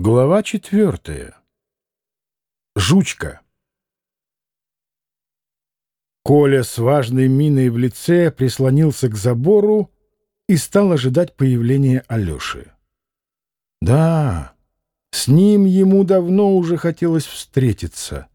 Глава четвертая. Жучка. Коля с важной миной в лице прислонился к забору и стал ожидать появления Алеши. Да, с ним ему давно уже хотелось встретиться.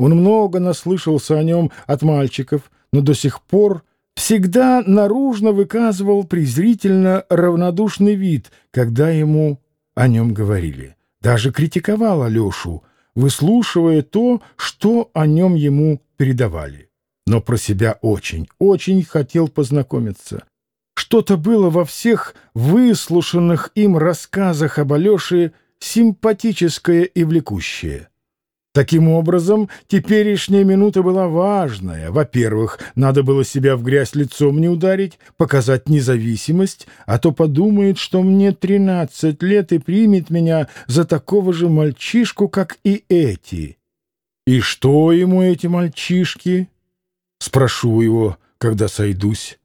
Он много наслышался о нем от мальчиков, но до сих пор всегда наружно выказывал презрительно равнодушный вид, когда ему о нем говорили. Даже критиковал Алешу, выслушивая то, что о нем ему передавали. Но про себя очень, очень хотел познакомиться. Что-то было во всех выслушанных им рассказах об Алёше симпатическое и влекущее. Таким образом, теперешняя минута была важная. Во-первых, надо было себя в грязь лицом не ударить, показать независимость, а то подумает, что мне тринадцать лет и примет меня за такого же мальчишку, как и эти. И что ему эти мальчишки? Спрошу его, когда сойдусь.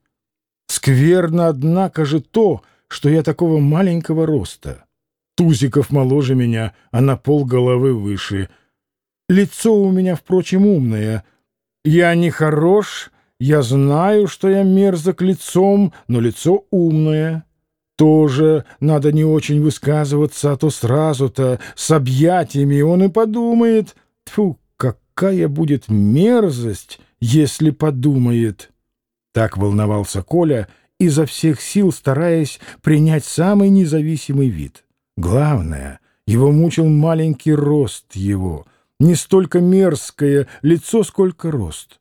Скверно, однако же, то, что я такого маленького роста. Тузиков моложе меня, а на пол головы выше — Лицо у меня, впрочем, умное. Я не хорош, я знаю, что я мерзок лицом, но лицо умное. Тоже надо не очень высказываться, а то сразу-то с объятиями он и подумает. Тьфу, какая будет мерзость, если подумает. Так волновался Коля, изо всех сил стараясь принять самый независимый вид. Главное, его мучил маленький рост его — не столько мерзкое лицо, сколько рост.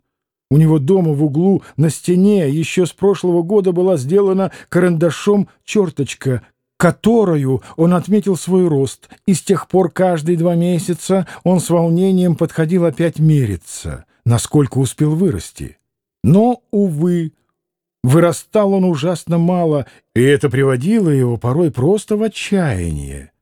У него дома в углу на стене еще с прошлого года была сделана карандашом черточка, которую он отметил свой рост, и с тех пор каждые два месяца он с волнением подходил опять мериться, насколько успел вырасти. Но, увы, вырастал он ужасно мало, и это приводило его порой просто в отчаяние.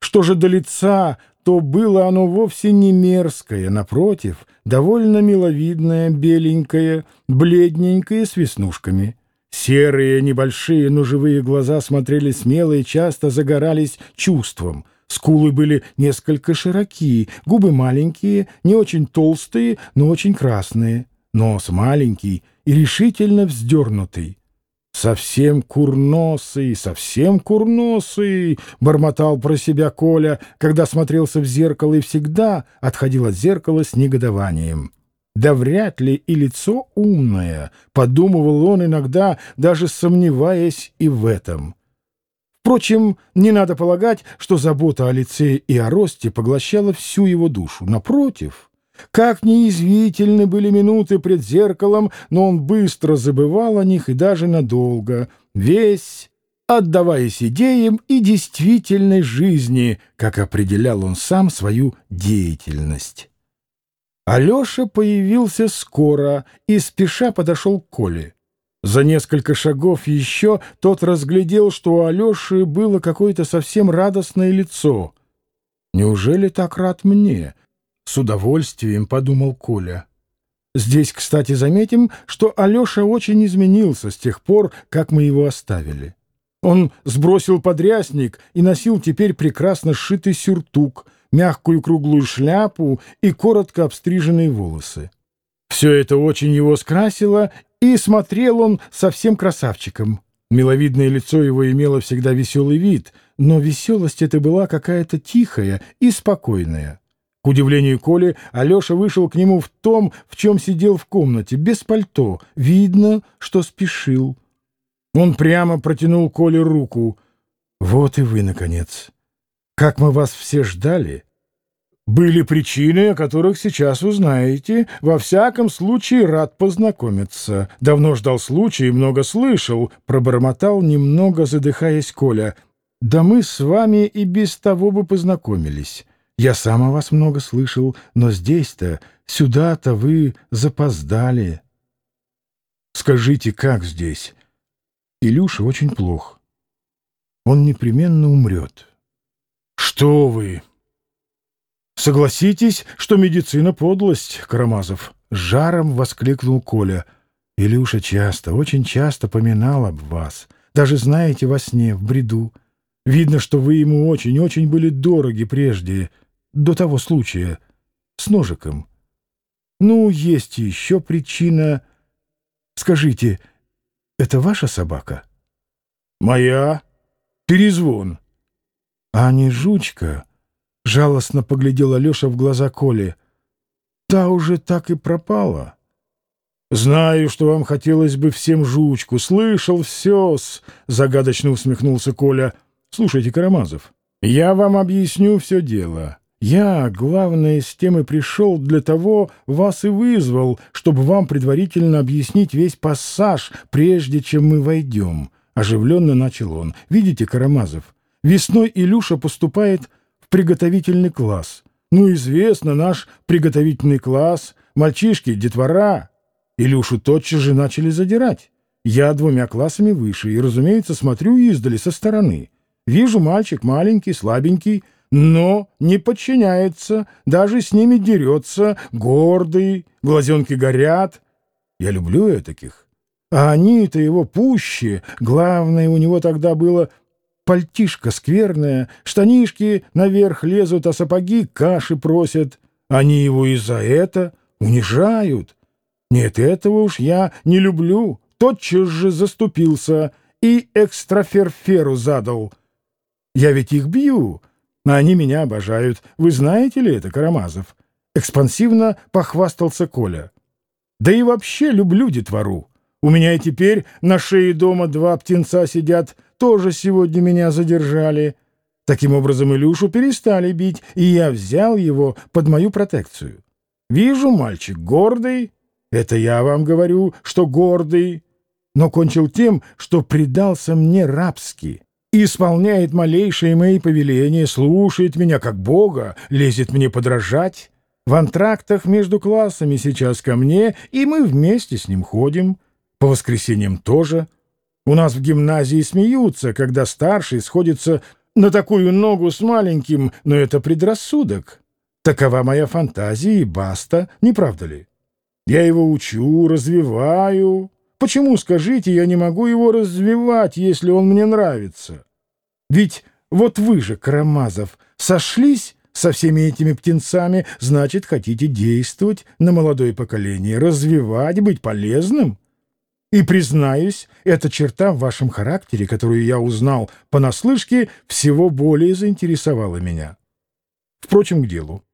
Что же до лица, то было оно вовсе не мерзкое, напротив, довольно миловидное, беленькое, бледненькое, с веснушками. Серые, небольшие, но живые глаза смотрели смело и часто загорались чувством. Скулы были несколько широкие, губы маленькие, не очень толстые, но очень красные. Нос маленький и решительно вздернутый. «Совсем курносый, совсем курносый!» — бормотал про себя Коля, когда смотрелся в зеркало и всегда отходил от зеркала с негодованием. «Да вряд ли и лицо умное», — подумывал он иногда, даже сомневаясь и в этом. Впрочем, не надо полагать, что забота о лице и о росте поглощала всю его душу. Напротив, как неизвительны были минуты пред зеркалом, но он быстро забывал о них и даже надолго, весь отдаваясь идеям и действительной жизни, как определял он сам свою деятельность. Алеша появился скоро и спеша подошел к Коле. За несколько шагов еще тот разглядел, что у Алеши было какое-то совсем радостное лицо. «Неужели так рад мне?» С удовольствием подумал Коля. Здесь, кстати, заметим, что Алеша очень изменился с тех пор, как мы его оставили. Он сбросил подрясник и носил теперь прекрасно сшитый сюртук, мягкую круглую шляпу и коротко обстриженные волосы. Все это очень его скрасило, и смотрел он совсем красавчиком. Миловидное лицо его имело всегда веселый вид, но веселость эта была какая-то тихая и спокойная. К удивлению Коли, Алеша вышел к нему в том, в чем сидел в комнате, без пальто. Видно, что спешил. Он прямо протянул Коле руку. «Вот и вы, наконец. Как мы вас все ждали!» «Были причины, о которых сейчас узнаете. Во всяком случае, рад познакомиться. Давно ждал случая и много слышал», — пробормотал, немного задыхаясь Коля. «Да мы с вами и без того бы познакомились». Я сам о вас много слышал, но здесь-то, сюда-то вы запоздали. Скажите, как здесь? Илюша очень плох. Он непременно умрет. Что вы? Согласитесь, что медицина — подлость, Карамазов. Жаром воскликнул Коля. Илюша часто, очень часто поминал об вас. Даже, знаете, во сне, в бреду. Видно, что вы ему очень-очень были дороги прежде, до того случая, с ножиком. Ну, есть еще причина. Скажите, это ваша собака? Моя. Перезвон. А не жучка? Жалостно поглядел Алеша в глаза Коли. Та уже так и пропала. «Знаю, что вам хотелось бы всем жучку. Слышал все-с», — загадочно усмехнулся Коля. «Слушайте, Карамазов, я вам объясню все дело. Я, главное, с тем и пришел для того, вас и вызвал, чтобы вам предварительно объяснить весь пассаж, прежде чем мы войдем». Оживленно начал он. «Видите, Карамазов, весной Илюша поступает в приготовительный класс. Ну, известно, наш приготовительный класс, мальчишки, детвора». Илюшу тотчас же начали задирать. Я двумя классами выше и, разумеется, смотрю издали со стороны. Вижу, мальчик маленький, слабенький, но не подчиняется, даже с ними дерется, гордый, глазенки горят. Я люблю таких. А они-то его пуще. Главное у него тогда было пальтишко скверное, штанишки наверх лезут, а сапоги каши просят. Они его и за это унижают. Нет, этого уж я не люблю. Тотчас же заступился и экстраферферу задал. Я ведь их бью, а они меня обожают. Вы знаете ли это, Карамазов? Экспансивно похвастался Коля. Да и вообще люблю детвору. У меня и теперь на шее дома два птенца сидят, тоже сегодня меня задержали. Таким образом, Илюшу перестали бить, и я взял его под мою протекцию. Вижу, мальчик гордый, это я вам говорю, что гордый, но кончил тем, что предался мне рабски, исполняет малейшие мои повеления, слушает меня как Бога, лезет мне подражать. В антрактах между классами сейчас ко мне, и мы вместе с ним ходим. По воскресеньям тоже. У нас в гимназии смеются, когда старший сходится на такую ногу с маленьким, но это предрассудок. Такова моя фантазия и баста, не правда ли? Я его учу, развиваю. Почему, скажите, я не могу его развивать, если он мне нравится? Ведь вот вы же, Карамазов, сошлись со всеми этими птенцами, значит, хотите действовать на молодое поколение, развивать, быть полезным? И, признаюсь, эта черта в вашем характере, которую я узнал понаслышке, всего более заинтересовала меня. Впрочем, к делу.